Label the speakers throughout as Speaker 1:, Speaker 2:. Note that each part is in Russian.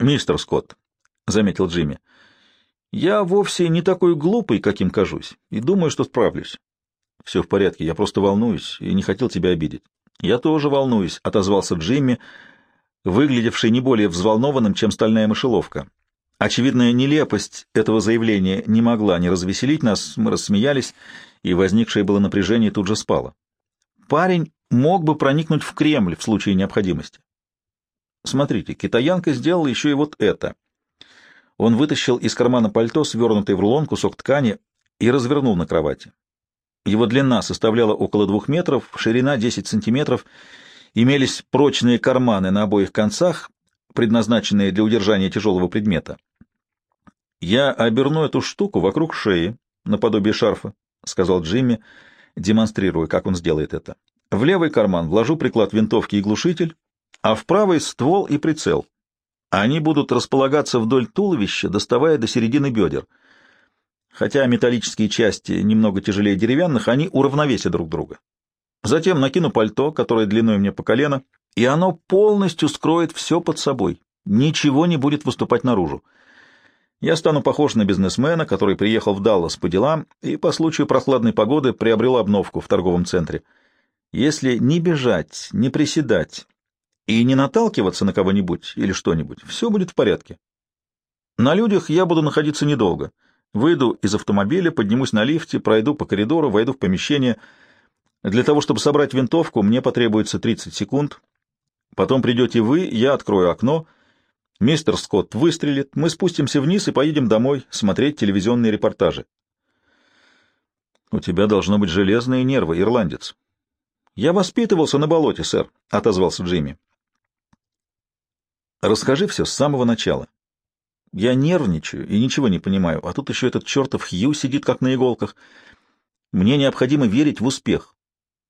Speaker 1: «Мистер Скотт», — заметил Джимми, — «я вовсе не такой глупый, каким кажусь, и думаю, что справлюсь». «Все в порядке, я просто волнуюсь и не хотел тебя обидеть». «Я тоже волнуюсь», — отозвался Джимми, выглядевший не более взволнованным, чем стальная мышеловка. Очевидная нелепость этого заявления не могла не развеселить нас, мы рассмеялись, и возникшее было напряжение тут же спало. Парень мог бы проникнуть в Кремль в случае необходимости. Смотрите, китаянка сделала еще и вот это. Он вытащил из кармана пальто свернутый в рулон кусок ткани и развернул на кровати. Его длина составляла около двух метров, ширина 10 сантиметров, имелись прочные карманы на обоих концах, предназначенные для удержания тяжелого предмета. «Я оберну эту штуку вокруг шеи, наподобие шарфа», — сказал Джимми, демонстрируя, как он сделает это. «В левый карман вложу приклад винтовки и глушитель, а в правый — ствол и прицел. Они будут располагаться вдоль туловища, доставая до середины бедер. Хотя металлические части немного тяжелее деревянных, они уравновесят друг друга. Затем накину пальто, которое длиной мне по колено, и оно полностью скроет все под собой. Ничего не будет выступать наружу. Я стану похож на бизнесмена, который приехал в Даллас по делам и по случаю прохладной погоды приобрел обновку в торговом центре. Если не бежать, не приседать и не наталкиваться на кого-нибудь или что-нибудь, все будет в порядке. На людях я буду находиться недолго. Выйду из автомобиля, поднимусь на лифте, пройду по коридору, войду в помещение. Для того, чтобы собрать винтовку, мне потребуется 30 секунд. Потом придете вы, я открою окно — Мистер Скотт выстрелит, мы спустимся вниз и поедем домой смотреть телевизионные репортажи. — У тебя должно быть железные нервы, ирландец. — Я воспитывался на болоте, сэр, — отозвался Джимми. — Расскажи все с самого начала. Я нервничаю и ничего не понимаю, а тут еще этот чертов Хью сидит как на иголках. Мне необходимо верить в успех.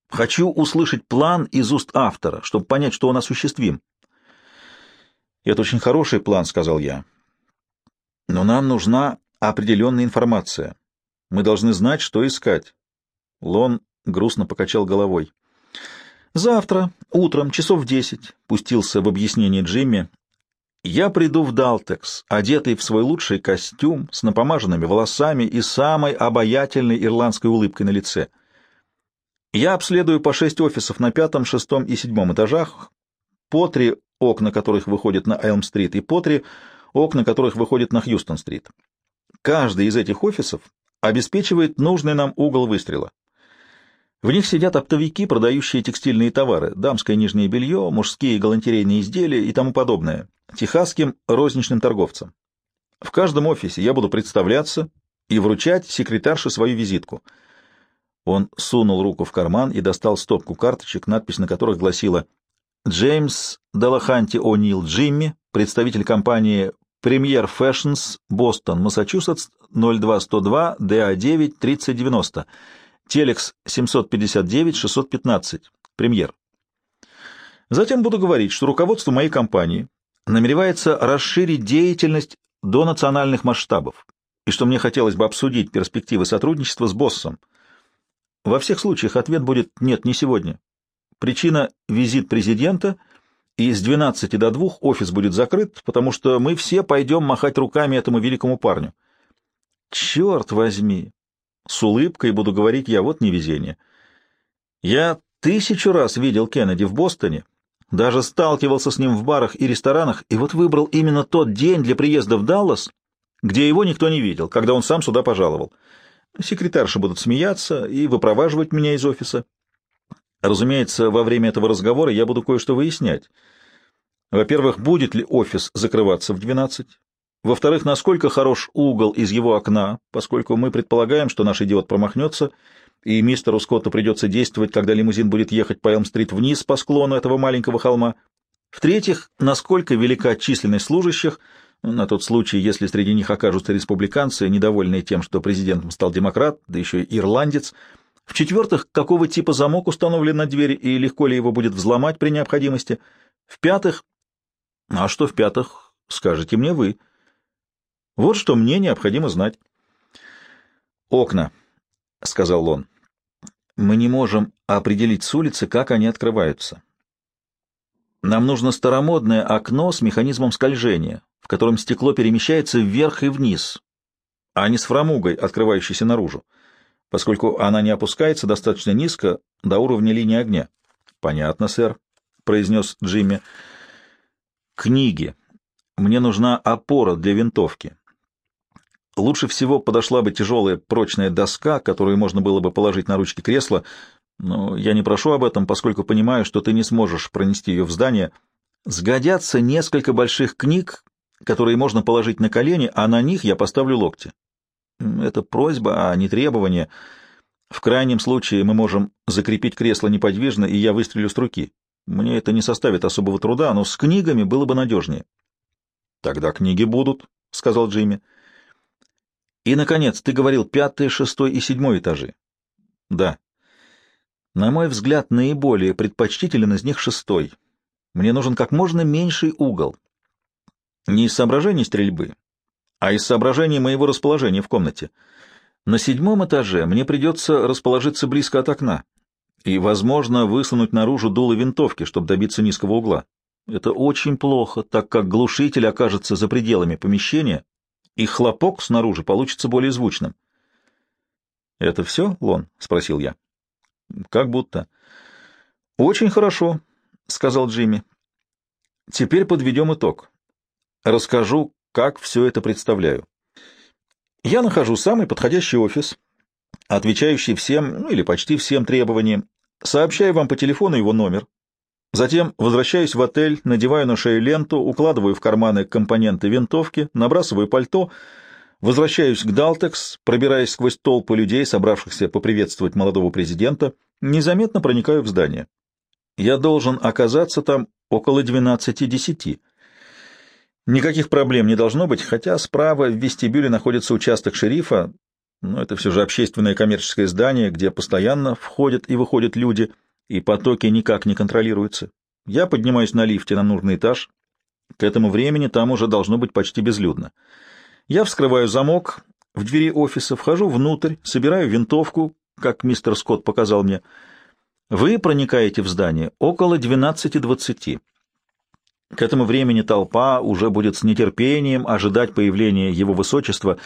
Speaker 1: Хочу услышать план из уст автора, чтобы понять, что он осуществим. «Это очень хороший план», — сказал я. «Но нам нужна определенная информация. Мы должны знать, что искать». Лон грустно покачал головой. «Завтра, утром, часов в десять», — пустился в объяснение Джимми. «Я приду в Далтекс, одетый в свой лучший костюм, с напомаженными волосами и самой обаятельной ирландской улыбкой на лице. Я обследую по шесть офисов на пятом, шестом и седьмом этажах, по три окна которых выходят на Элм-стрит, и по три окна которых выходят на Хьюстон-стрит. Каждый из этих офисов обеспечивает нужный нам угол выстрела. В них сидят оптовики, продающие текстильные товары, дамское нижнее белье, мужские галантерейные изделия и тому подобное, техасским розничным торговцам. В каждом офисе я буду представляться и вручать секретарше свою визитку. Он сунул руку в карман и достал стопку карточек, надпись на которых гласила Джеймс Делаханти О'Нил Джимми, представитель компании Premier Fashions, Бостон, Массачусетс, 02102 DA9 3090, Телекс 759-615, Премьер. Затем буду говорить, что руководство моей компании намеревается расширить деятельность до национальных масштабов и что мне хотелось бы обсудить перспективы сотрудничества с боссом. Во всех случаях ответ будет «нет, не сегодня». Причина — визит президента, и с 12 до 2 офис будет закрыт, потому что мы все пойдем махать руками этому великому парню. Черт возьми! С улыбкой буду говорить я, вот невезение. Я тысячу раз видел Кеннеди в Бостоне, даже сталкивался с ним в барах и ресторанах, и вот выбрал именно тот день для приезда в Даллас, где его никто не видел, когда он сам сюда пожаловал. Секретарши будут смеяться и выпроваживать меня из офиса. Разумеется, во время этого разговора я буду кое-что выяснять. Во-первых, будет ли офис закрываться в 12? Во-вторых, насколько хорош угол из его окна, поскольку мы предполагаем, что наш идиот промахнется, и мистеру Скотту придется действовать, когда лимузин будет ехать по Элм-стрит вниз по склону этого маленького холма. В-третьих, насколько велика численность служащих, на тот случай, если среди них окажутся республиканцы, недовольные тем, что президентом стал демократ, да еще и ирландец — в-четвертых, какого типа замок установлен на двери и легко ли его будет взломать при необходимости. В-пятых... А что в-пятых, скажете мне вы. Вот что мне необходимо знать. «Окна», — сказал он. «Мы не можем определить с улицы, как они открываются. Нам нужно старомодное окно с механизмом скольжения, в котором стекло перемещается вверх и вниз, а не с фрамугой, открывающейся наружу, поскольку она не опускается достаточно низко до уровня линии огня. — Понятно, сэр, — произнес Джимми. — Книги. Мне нужна опора для винтовки. Лучше всего подошла бы тяжелая прочная доска, которую можно было бы положить на ручки кресла, но я не прошу об этом, поскольку понимаю, что ты не сможешь пронести ее в здание. Сгодятся несколько больших книг, которые можно положить на колени, а на них я поставлю локти. Это просьба, а не требование. В крайнем случае мы можем закрепить кресло неподвижно, и я выстрелю с руки. Мне это не составит особого труда, но с книгами было бы надежнее. — Тогда книги будут, — сказал Джимми. — И, наконец, ты говорил пятый, шестой и седьмой этажи. — Да. На мой взгляд, наиболее предпочтителен из них шестой. Мне нужен как можно меньший угол. Не из соображений стрельбы, а из соображений моего расположения в комнате. На седьмом этаже мне придется расположиться близко от окна и, возможно, высунуть наружу дуло винтовки, чтобы добиться низкого угла. Это очень плохо, так как глушитель окажется за пределами помещения, и хлопок снаружи получится более звучным. — Это все, Лон? — спросил я. Как будто. Очень хорошо, сказал Джимми. Теперь подведем итог. Расскажу, как все это представляю. Я нахожу самый подходящий офис, отвечающий всем, ну или почти всем требованиям, сообщаю вам по телефону его номер. Затем возвращаюсь в отель, надеваю на шею ленту, укладываю в карманы компоненты винтовки, набрасываю пальто, Возвращаюсь к Далтекс, пробираясь сквозь толпы людей, собравшихся поприветствовать молодого президента, незаметно проникаю в здание. Я должен оказаться там около двенадцати десяти. Никаких проблем не должно быть, хотя справа в вестибюле находится участок шерифа, но это все же общественное коммерческое здание, где постоянно входят и выходят люди, и потоки никак не контролируются. Я поднимаюсь на лифте на нужный этаж. К этому времени там уже должно быть почти безлюдно. Я вскрываю замок в двери офиса, вхожу внутрь, собираю винтовку, как мистер Скотт показал мне. Вы проникаете в здание около 12.20. К этому времени толпа уже будет с нетерпением ожидать появления его высочества.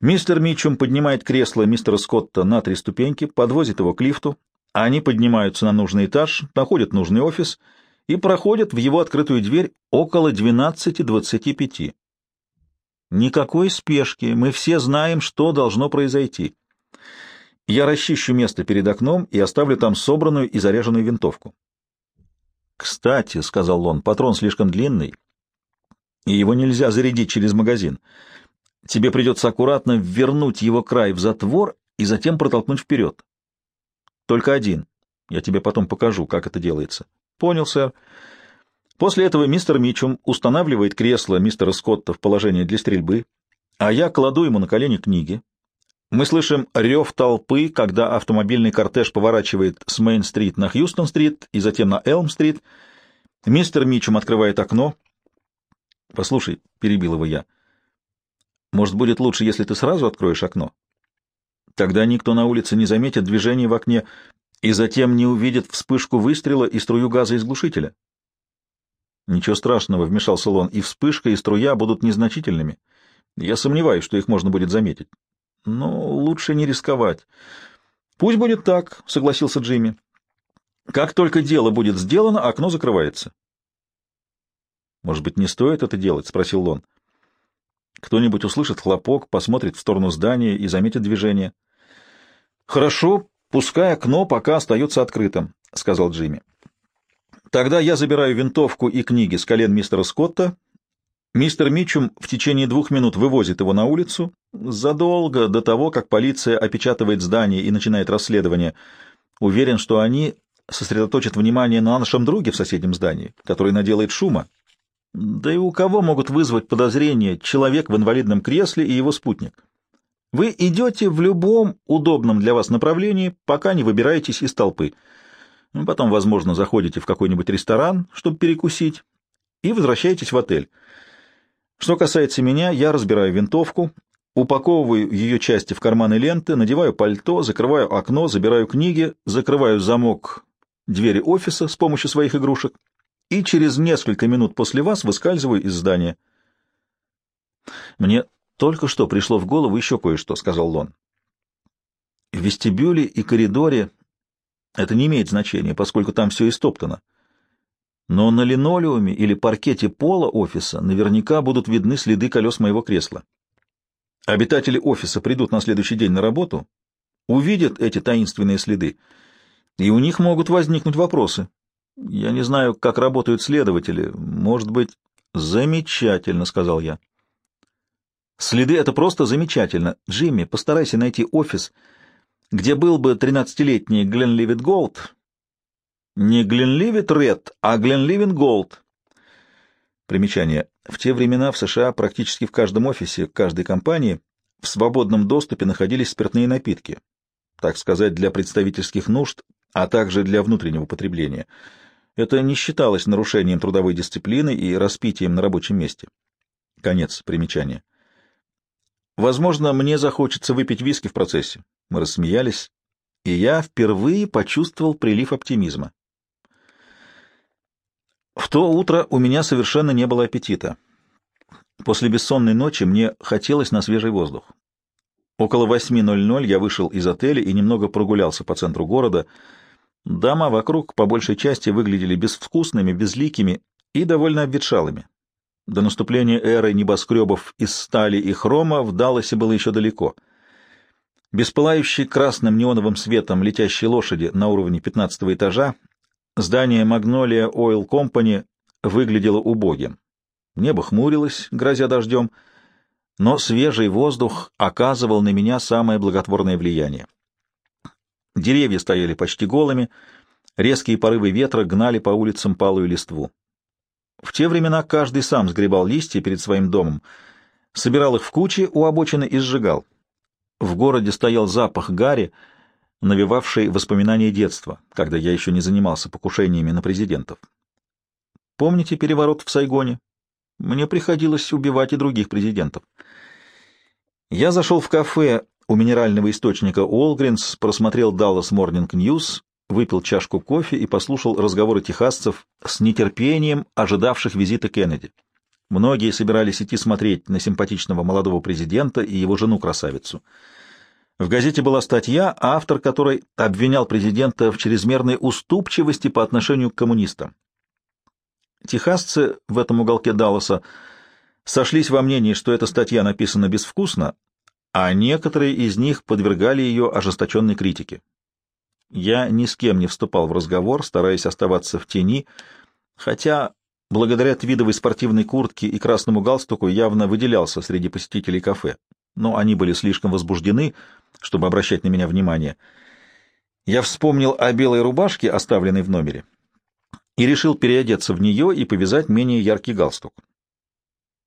Speaker 1: Мистер Митчум поднимает кресло мистера Скотта на три ступеньки, подвозит его к лифту. Они поднимаются на нужный этаж, находят нужный офис и проходят в его открытую дверь около 12.25. Никакой спешки, мы все знаем, что должно произойти. Я расчищу место перед окном и оставлю там собранную и заряженную винтовку. «Кстати», — сказал он, — «патрон слишком длинный, и его нельзя зарядить через магазин. Тебе придется аккуратно вернуть его край в затвор и затем протолкнуть вперед. Только один. Я тебе потом покажу, как это делается». «Понял, сэр». После этого мистер Мичум устанавливает кресло мистера Скотта в положение для стрельбы, а я кладу ему на колени книги. Мы слышим рев толпы, когда автомобильный кортеж поворачивает с Мейн-стрит на Хьюстон-стрит и затем на Элм-стрит. Мистер Мичум открывает окно. «Послушай», — перебил его я, — «может, будет лучше, если ты сразу откроешь окно? Тогда никто на улице не заметит движения в окне и затем не увидит вспышку выстрела и струю газа из глушителя». Ничего страшного, вмешался Лон, и вспышка, и струя будут незначительными. Я сомневаюсь, что их можно будет заметить. Но лучше не рисковать. Пусть будет так, согласился Джимми. Как только дело будет сделано, окно закрывается. Может быть, не стоит это делать? спросил Лон. Кто-нибудь услышит хлопок, посмотрит в сторону здания и заметит движение. Хорошо, пускай окно пока остается открытым, сказал Джимми. Тогда я забираю винтовку и книги с колен мистера Скотта. Мистер Митчум в течение двух минут вывозит его на улицу, задолго до того, как полиция опечатывает здание и начинает расследование. Уверен, что они сосредоточат внимание на нашем друге в соседнем здании, который наделает шума. Да и у кого могут вызвать подозрение человек в инвалидном кресле и его спутник? Вы идете в любом удобном для вас направлении, пока не выбираетесь из толпы — ну, потом, возможно, заходите в какой-нибудь ресторан, чтобы перекусить, и возвращаетесь в отель. Что касается меня, я разбираю винтовку, упаковываю ее части в карманы ленты, надеваю пальто, закрываю окно, забираю книги, закрываю замок двери офиса с помощью своих игрушек и через несколько минут после вас выскальзываю из здания. Мне только что пришло в голову еще кое-что, — сказал Лон. В вестибюле и коридоре это не имеет значения, поскольку там все истоптано. Но на линолеуме или паркете пола офиса наверняка будут видны следы колес моего кресла. Обитатели офиса придут на следующий день на работу, увидят эти таинственные следы, и у них могут возникнуть вопросы. Я не знаю, как работают следователи. Может быть, замечательно, — сказал я. Следы — это просто замечательно. Джимми, постарайся найти офис, где был бы тринадцатилетний Гленливит Голд. Не Гленливит Ред, а Гленливит Голд. Примечание. В те времена в США практически в каждом офисе каждой компании в свободном доступе находились спиртные напитки, так сказать, для представительских нужд, а также для внутреннего потребления. Это не считалось нарушением трудовой дисциплины и распитием на рабочем месте. Конец примечания. Возможно, мне захочется выпить виски в процессе. Мы рассмеялись, и я впервые почувствовал прилив оптимизма. В то утро у меня совершенно не было аппетита. После бессонной ночи мне хотелось на свежий воздух. Около 8.00 я вышел из отеля и немного прогулялся по центру города. Дома вокруг по большей части выглядели безвкусными, безликими и довольно обветшалыми. До наступления эры небоскребов из стали и хрома в Далласе было еще далеко. Беспылающий красным неоновым светом летящие лошади на уровне пятнадцатого этажа, здание Magnolia Oil Company выглядело убогим. Небо хмурилось, грозя дождем, но свежий воздух оказывал на меня самое благотворное влияние. Деревья стояли почти голыми, резкие порывы ветра гнали по улицам палую листву. В те времена каждый сам сгребал листья перед своим домом, собирал их в кучи у обочины и сжигал. В городе стоял запах гари, навевавший воспоминания детства, когда я еще не занимался покушениями на президентов. Помните переворот в Сайгоне? Мне приходилось убивать и других президентов. Я зашел в кафе у минерального источника Уолгринс, просмотрел Dallas Morning News выпил чашку кофе и послушал разговоры техасцев с нетерпением ожидавших визита Кеннеди. Многие собирались идти смотреть на симпатичного молодого президента и его жену-красавицу. В газете была статья, автор которой обвинял президента в чрезмерной уступчивости по отношению к коммунистам. Техасцы в этом уголке Далласа сошлись во мнении, что эта статья написана безвкусно, а некоторые из них подвергали ее ожесточенной критике. Я ни с кем не вступал в разговор, стараясь оставаться в тени, хотя благодаря твидовой спортивной куртке и красному галстуку явно выделялся среди посетителей кафе, но они были слишком возбуждены, чтобы обращать на меня внимание. Я вспомнил о белой рубашке, оставленной в номере, и решил переодеться в нее и повязать менее яркий галстук.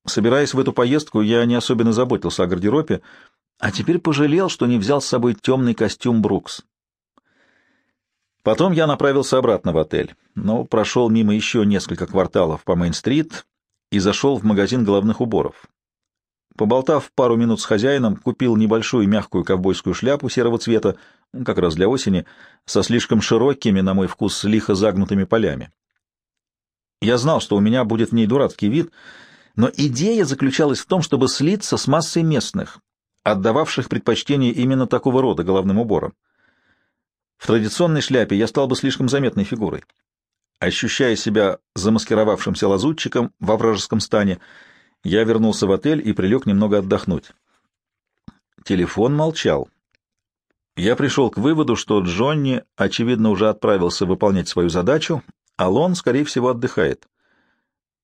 Speaker 1: Собираясь в эту поездку, я не особенно заботился о гардеробе, а теперь пожалел, что не взял с собой темный костюм Брукс. Потом я направился обратно в отель, но прошел мимо еще несколько кварталов по Мейн-стрит и зашел в магазин головных уборов. Поболтав пару минут с хозяином, купил небольшую мягкую ковбойскую шляпу серого цвета, как раз для осени, со слишком широкими, на мой вкус, лихо загнутыми полями. Я знал, что у меня будет в ней дурацкий вид, но идея заключалась в том, чтобы слиться с массой местных, отдававших предпочтение именно такого рода головным уборам. В традиционной шляпе я стал бы слишком заметной фигурой. Ощущая себя замаскировавшимся лазутчиком во вражеском стане, я вернулся в отель и прилег немного отдохнуть. Телефон молчал. Я пришел к выводу, что Джонни, очевидно, уже отправился выполнять свою задачу, а Лон, скорее всего, отдыхает.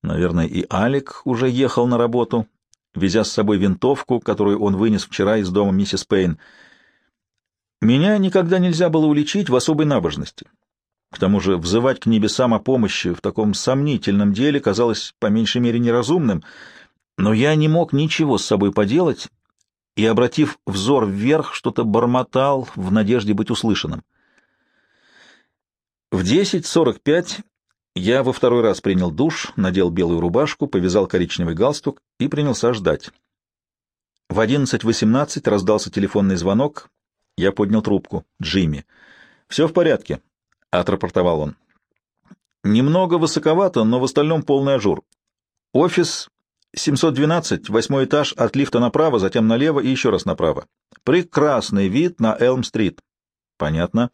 Speaker 1: Наверное, и Алик уже ехал на работу, везя с собой винтовку, которую он вынес вчера из дома миссис Пейн — меня никогда нельзя было уличить в особой набожности. К тому же взывать к небесам о помощи в таком сомнительном деле казалось по меньшей мере неразумным, но я не мог ничего с собой поделать и, обратив взор вверх, что-то бормотал в надежде быть услышанным. В 10.45 я во второй раз принял душ, надел белую рубашку, повязал коричневый галстук и принялся ждать. В 11.18 раздался телефонный звонок, я поднял трубку. «Джимми». «Все в порядке», — отрапортовал он. Немного высоковато, но в остальном полный ажур. Офис 712, восьмой этаж, от лифта направо, затем налево и еще раз направо. Прекрасный вид на Элм-стрит. Понятно.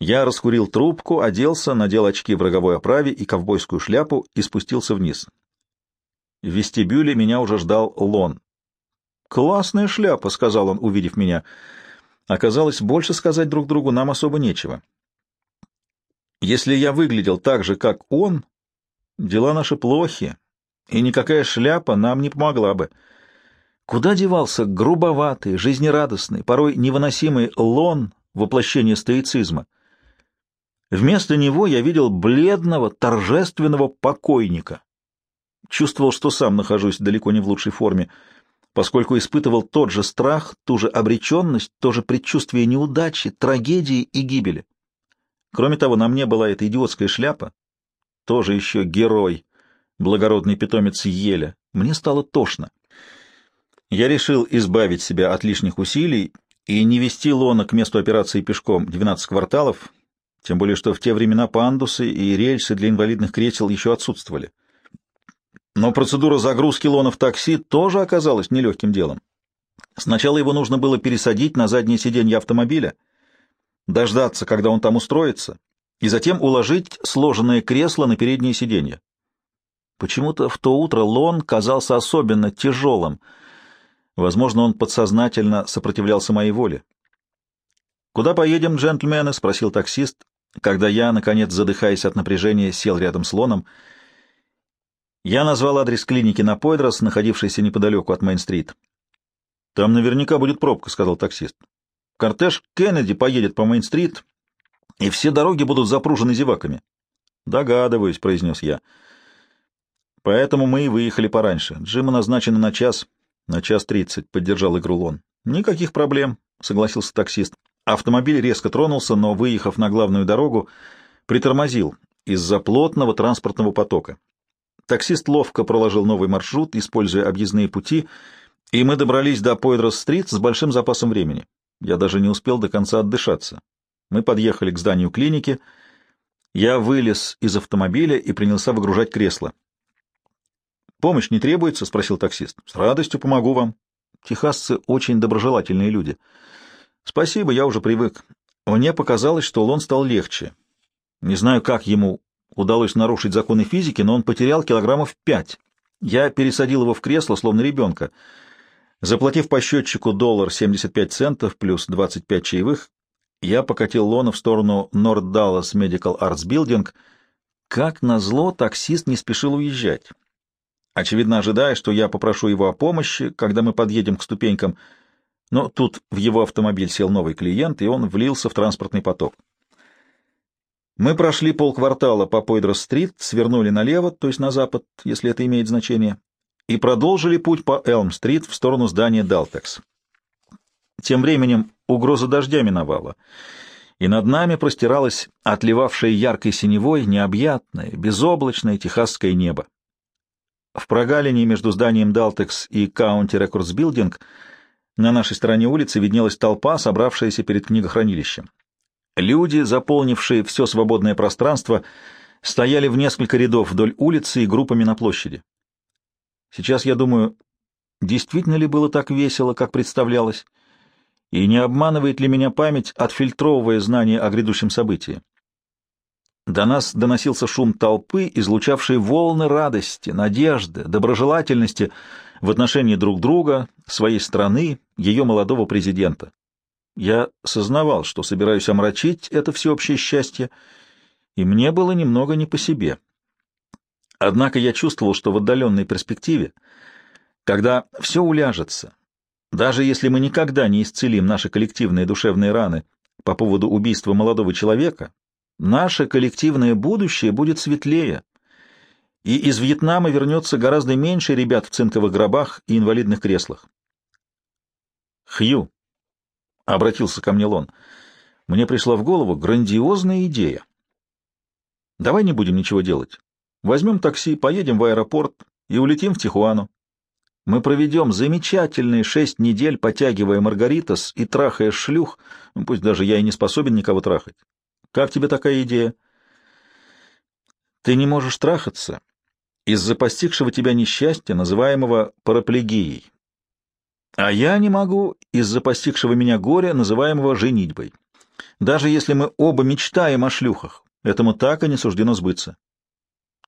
Speaker 1: Я раскурил трубку, оделся, надел очки в роговой оправе и ковбойскую шляпу и спустился вниз. В вестибюле меня уже ждал Лон. «Классная шляпа», — сказал он, увидев меня. Оказалось, больше сказать друг другу нам особо нечего. Если я выглядел так же, как он, дела наши плохи, и никакая шляпа нам не помогла бы. Куда девался грубоватый, жизнерадостный, порой невыносимый лон воплощения стоицизма? Вместо него я видел бледного, торжественного покойника. Чувствовал, что сам нахожусь далеко не в лучшей форме, поскольку испытывал тот же страх, ту же обреченность, то же предчувствие неудачи, трагедии и гибели. Кроме того, на мне была эта идиотская шляпа, тоже еще герой, благородный питомец Еля. Мне стало тошно. Я решил избавить себя от лишних усилий и не вести Лона к месту операции пешком 12 кварталов, тем более что в те времена пандусы и рельсы для инвалидных кресел еще отсутствовали. Но процедура загрузки Лона в такси тоже оказалась нелегким делом. Сначала его нужно было пересадить на заднее сиденье автомобиля, дождаться, когда он там устроится, и затем уложить сложенное кресло на переднее сиденье. Почему-то в то утро Лон казался особенно тяжелым. Возможно, он подсознательно сопротивлялся моей воле. «Куда поедем, джентльмены?» — спросил таксист, когда я, наконец, задыхаясь от напряжения, сел рядом с Лоном. Я назвал адрес клиники на Пойдрос, находившейся неподалеку от Мейн-стрит. «Там наверняка будет пробка», — сказал таксист. «Кортеж Кеннеди поедет по Мейн-стрит, и все дороги будут запружены зеваками». «Догадываюсь», — произнес я. Поэтому мы и выехали пораньше. Джима назначено на час. На час тридцать, — поддержал игру Лон. Никаких проблем, — согласился таксист. Автомобиль резко тронулся, но, выехав на главную дорогу, притормозил из-за плотного транспортного потока. Таксист ловко проложил новый маршрут, используя объездные пути, и мы добрались до Пойдрос-стрит с большим запасом времени. Я даже не успел до конца отдышаться. Мы подъехали к зданию клиники. Я вылез из автомобиля и принялся выгружать кресло. «Помощь не требуется?» — спросил таксист. «С радостью помогу вам. Техасцы очень доброжелательные люди». «Спасибо, я уже привык. Мне показалось, что Лон стал легче. Не знаю, как ему удалось нарушить законы физики, но он потерял килограммов пять. Я пересадил его в кресло, словно ребенка. Заплатив по счетчику доллар 75 центов плюс 25 чаевых, я покатил Лона в сторону North Dallas Medical Arts Building. Как назло, таксист не спешил уезжать очевидно ожидая, что я попрошу его о помощи, когда мы подъедем к ступенькам, но тут в его автомобиль сел новый клиент, и он влился в транспортный поток. Мы прошли полквартала по Пойдрос-стрит, свернули налево, то есть на запад, если это имеет значение, и продолжили путь по Элм-стрит в сторону здания Далтекс. Тем временем угроза дождя миновала, и над нами простиралось отливавшее яркой синевой необъятное, безоблачное техасское небо. В прогалине между зданием Далтекс и County Records Building на нашей стороне улицы виднелась толпа, собравшаяся перед книгохранилищем. Люди, заполнившие все свободное пространство, стояли в несколько рядов вдоль улицы и группами на площади. Сейчас я думаю, действительно ли было так весело, как представлялось, и не обманывает ли меня память, отфильтровывая знания о грядущем событии. До нас доносился шум толпы, излучавший волны радости, надежды, доброжелательности в отношении друг друга, своей страны, ее молодого президента. Я сознавал, что собираюсь омрачить это всеобщее счастье, и мне было немного не по себе. Однако я чувствовал, что в отдаленной перспективе, когда все уляжется, даже если мы никогда не исцелим наши коллективные душевные раны по поводу убийства молодого человека, Наше коллективное будущее будет светлее, и из Вьетнама вернется гораздо меньше ребят в цинковых гробах и инвалидных креслах. «Хью», — обратился ко мне Лон, — «мне пришла в голову грандиозная идея. Давай не будем ничего делать. Возьмем такси, поедем в аэропорт и улетим в Тихуану. Мы проведем замечательные шесть недель, потягивая маргаритас и трахая шлюх, ну, пусть даже я и не способен никого трахать. Как тебе такая идея? Ты не можешь трахаться из-за постигшего тебя несчастья, называемого параплегией. А я не могу из-за постигшего меня горя, называемого женитьбой. Даже если мы оба мечтаем о шлюхах, этому так и не суждено сбыться.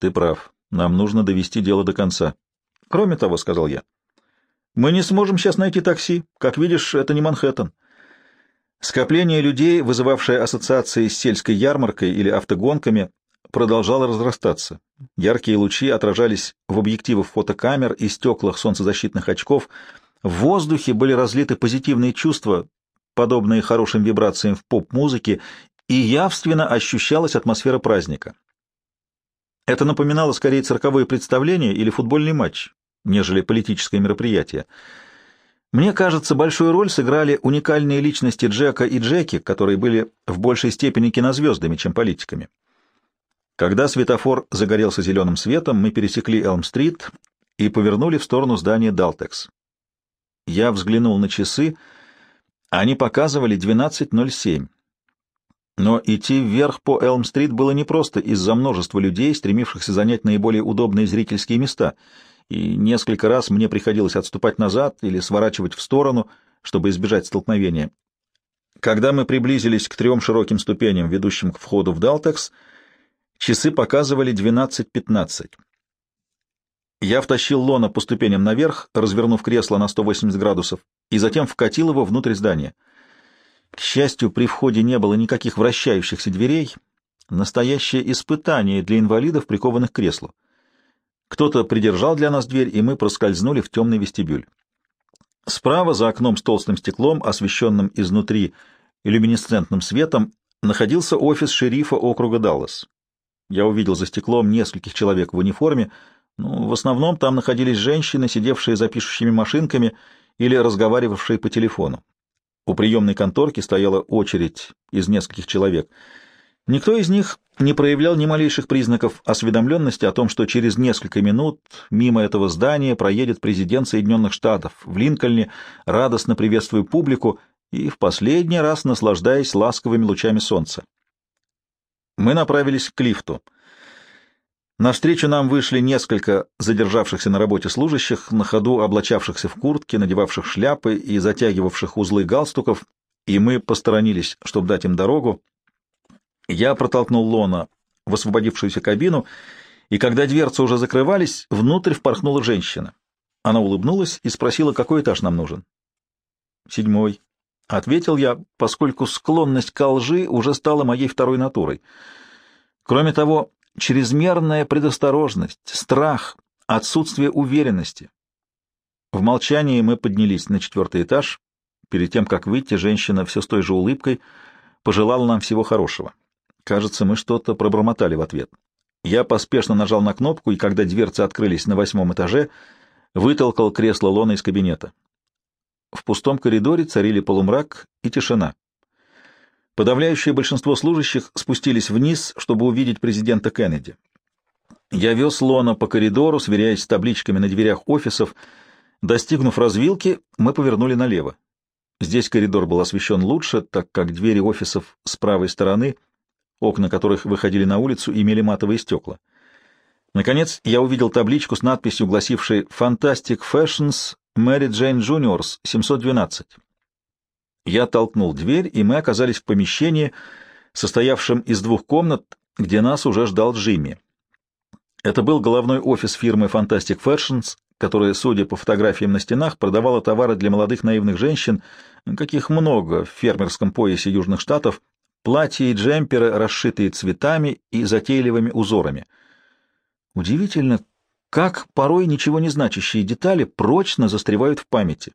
Speaker 1: Ты прав. Нам нужно довести дело до конца. Кроме того, — сказал я, — мы не сможем сейчас найти такси. Как видишь, это не Манхэттен. Скопление людей, вызывавшее ассоциации с сельской ярмаркой или автогонками, продолжало разрастаться. Яркие лучи отражались в объективах фотокамер и стеклах солнцезащитных очков. В воздухе были разлиты позитивные чувства, подобные хорошим вибрациям в поп-музыке, и явственно ощущалась атмосфера праздника. Это напоминало скорее цирковое представление или футбольный матч, нежели политическое мероприятие. Мне кажется, большую роль сыграли уникальные личности Джека и Джеки, которые были в большей степени кинозвездами, чем политиками. Когда светофор загорелся зеленым светом, мы пересекли Элм-стрит и повернули в сторону здания Далтекс. Я взглянул на часы, они показывали 12.07. Но идти вверх по Элм-стрит было непросто из-за множества людей, стремившихся занять наиболее удобные зрительские места, и несколько раз мне приходилось отступать назад или сворачивать в сторону, чтобы избежать столкновения. Когда мы приблизились к трем широким ступеням, ведущим к входу в Далтекс, часы показывали 12.15. Я втащил Лона по ступеням наверх, развернув кресло на 180 градусов, и затем вкатил его внутрь здания — к счастью, при входе не было никаких вращающихся дверей. Настоящее испытание для инвалидов, прикованных к креслу. Кто-то придержал для нас дверь, и мы проскользнули в темный вестибюль. Справа, за окном с толстым стеклом, освещенным изнутри люминесцентным светом, находился офис шерифа округа Даллас. Я увидел за стеклом нескольких человек в униформе, но в основном там находились женщины, сидевшие за пишущими машинками или разговаривавшие по телефону. У приемной конторки стояла очередь из нескольких человек. Никто из них не проявлял ни малейших признаков осведомленности о том, что через несколько минут мимо этого здания проедет президент Соединенных Штатов в Линкольне, радостно приветствуя публику и в последний раз наслаждаясь ласковыми лучами солнца. Мы направились к лифту — Навстречу нам вышли несколько задержавшихся на работе служащих, на ходу облачавшихся в куртки, надевавших шляпы и затягивавших узлы галстуков, и мы посторонились, чтобы дать им дорогу. Я протолкнул Лона в освободившуюся кабину, и когда дверцы уже закрывались, внутрь впорхнула женщина. Она улыбнулась и спросила, какой этаж нам нужен. «Седьмой», — ответил я, поскольку склонность к лжи уже стала моей второй натурой. Кроме того, чрезмерная предосторожность, страх, отсутствие уверенности. В молчании мы поднялись на четвертый этаж. Перед тем, как выйти, женщина все с той же улыбкой пожелала нам всего хорошего. Кажется, мы что-то пробормотали в ответ. Я поспешно нажал на кнопку, и когда дверцы открылись на восьмом этаже, вытолкал кресло Лона из кабинета. В пустом коридоре царили полумрак и тишина. Подавляющее большинство служащих спустились вниз, чтобы увидеть президента Кеннеди. Я вез Лона по коридору, сверяясь с табличками на дверях офисов. Достигнув развилки, мы повернули налево. Здесь коридор был освещен лучше, так как двери офисов с правой стороны, окна которых выходили на улицу, имели матовые стекла. Наконец, я увидел табличку с надписью, гласившей «Fantastic Fashions Mary Jane Juniors 712». Я толкнул дверь, и мы оказались в помещении, состоявшем из двух комнат, где нас уже ждал Джимми. Это был головной офис фирмы Fantastic Fashions, которая, судя по фотографиям на стенах, продавала товары для молодых наивных женщин, каких много в фермерском поясе Южных Штатов, платья и джемперы, расшитые цветами и затейливыми узорами. Удивительно, как порой ничего не значащие детали прочно застревают в памяти.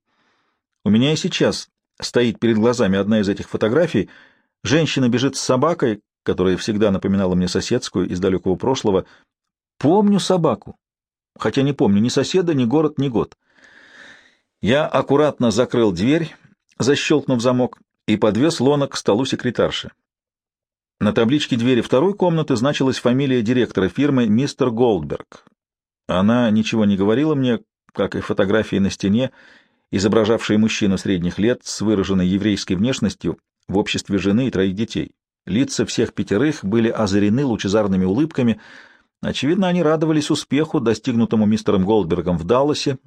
Speaker 1: У меня и сейчас Стоит перед глазами одна из этих фотографий. Женщина бежит с собакой, которая всегда напоминала мне соседскую из далекого прошлого. Помню собаку, хотя не помню ни соседа, ни город, ни год. Я аккуратно закрыл дверь, защелкнув замок, и подвез Лона к столу секретарши. На табличке двери второй комнаты значилась фамилия директора фирмы мистер Голдберг. Она ничего не говорила мне, как и фотографии на стене, изображавшие мужчину средних лет с выраженной еврейской внешностью в обществе жены и троих детей. Лица всех пятерых были озарены лучезарными улыбками, Очевидно, они радовались успеху, достигнутому мистером Голдбергом в Далласе,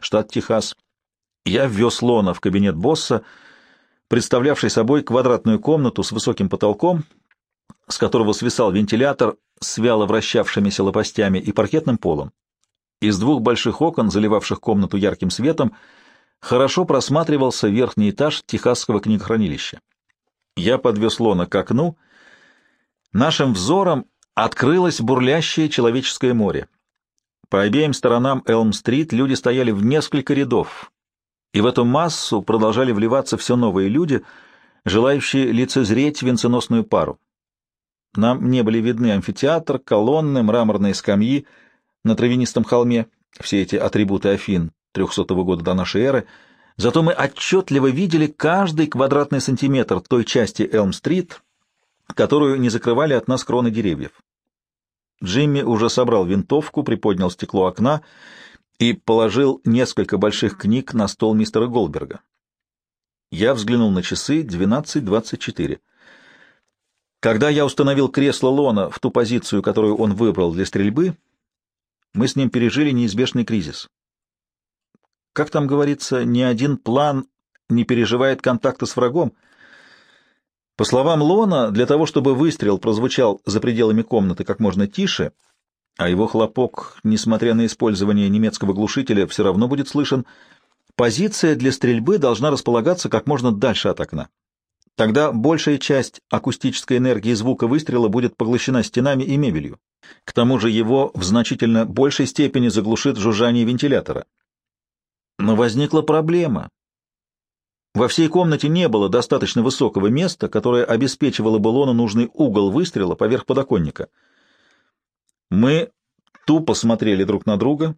Speaker 1: штат Техас. Я ввез Лона в кабинет босса, представлявший собой квадратную комнату с высоким потолком, с которого свисал вентилятор с вяло вращавшимися лопастями и паркетным полом. Из двух больших окон, заливавших комнату ярким светом, хорошо просматривался верхний этаж Техасского книгохранилища. Я подвез Лона к окну. Нашим взором открылось бурлящее человеческое море. По обеим сторонам Элм-стрит люди стояли в несколько рядов, и в эту массу продолжали вливаться все новые люди, желающие лицезреть венценосную пару. Нам не были видны амфитеатр, колонны, мраморные скамьи на травянистом холме, все эти атрибуты Афин 300 года до нашей эры, зато мы отчетливо видели каждый квадратный сантиметр той части Элм-стрит, которую не закрывали от нас кроны деревьев. Джимми уже собрал винтовку, приподнял стекло окна и положил несколько больших книг на стол мистера Голберга. Я взглянул на часы 12.24. Когда я установил кресло Лона в ту позицию, которую он выбрал для стрельбы, мы с ним пережили неизбежный кризис. Как там говорится, ни один план не переживает контакта с врагом. По словам Лона, для того, чтобы выстрел прозвучал за пределами комнаты как можно тише, а его хлопок, несмотря на использование немецкого глушителя, все равно будет слышен, позиция для стрельбы должна располагаться как можно дальше от окна. Тогда большая часть акустической энергии звука выстрела будет поглощена стенами и мебелью. К тому же его в значительно большей степени заглушит жужжание вентилятора. Но возникла проблема. Во всей комнате не было достаточно высокого места, которое обеспечивало бы Лону нужный угол выстрела поверх подоконника — мы тупо смотрели друг на друга.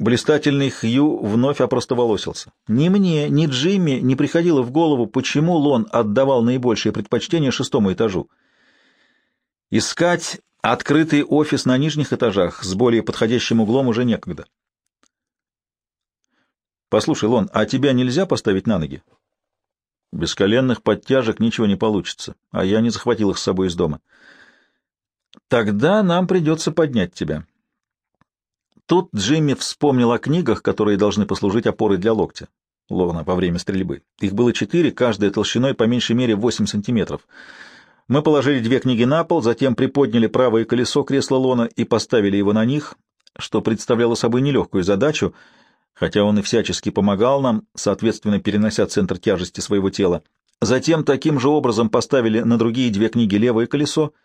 Speaker 1: Блистательный Хью вновь опростоволосился. Ни мне, ни Джимми не приходило в голову, почему Лон отдавал наибольшее предпочтение шестому этажу. Искать открытый офис на нижних этажах с более подходящим углом уже некогда. «Послушай, Лон, а тебя нельзя поставить на ноги?» «Без коленных подтяжек ничего не получится, а я не захватил их с собой из дома». Тогда нам придется поднять тебя. Тут Джимми вспомнил о книгах, которые должны послужить опорой для локтя. Лона во время стрельбы. Их было четыре, каждая толщиной по меньшей мере восемь сантиметров. Мы положили две книги на пол, затем приподняли правое колесо кресла Лона и поставили его на них, что представляло собой нелегкую задачу, хотя он и всячески помогал нам, соответственно, перенося центр тяжести своего тела. Затем таким же образом поставили на другие две книги левое колесо —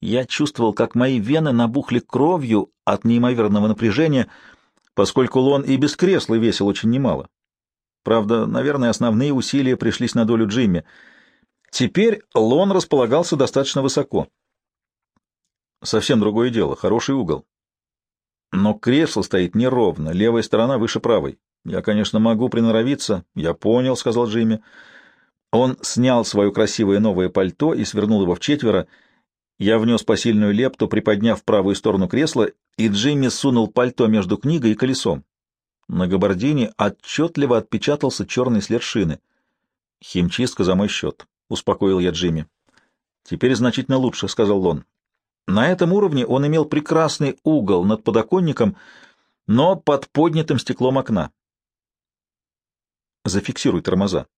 Speaker 1: я чувствовал, как мои вены набухли кровью от неимоверного напряжения, поскольку Лон и без кресла весил очень немало. Правда, наверное, основные усилия пришлись на долю Джимми. Теперь Лон располагался достаточно высоко. Совсем другое дело, хороший угол. Но кресло стоит неровно, левая сторона выше правой. Я, конечно, могу приноровиться. Я понял, — сказал Джимми. Он снял свое красивое новое пальто и свернул его в четверо, — я внес посильную лепту, приподняв правую сторону кресла, и Джимми сунул пальто между книгой и колесом. На габардине отчетливо отпечатался черный след шины. «Химчистка за мой счет», — успокоил я Джимми. «Теперь значительно лучше», — сказал Лон. На этом уровне он имел прекрасный угол над подоконником, но под поднятым стеклом окна. «Зафиксируй тормоза»,